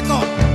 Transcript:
record.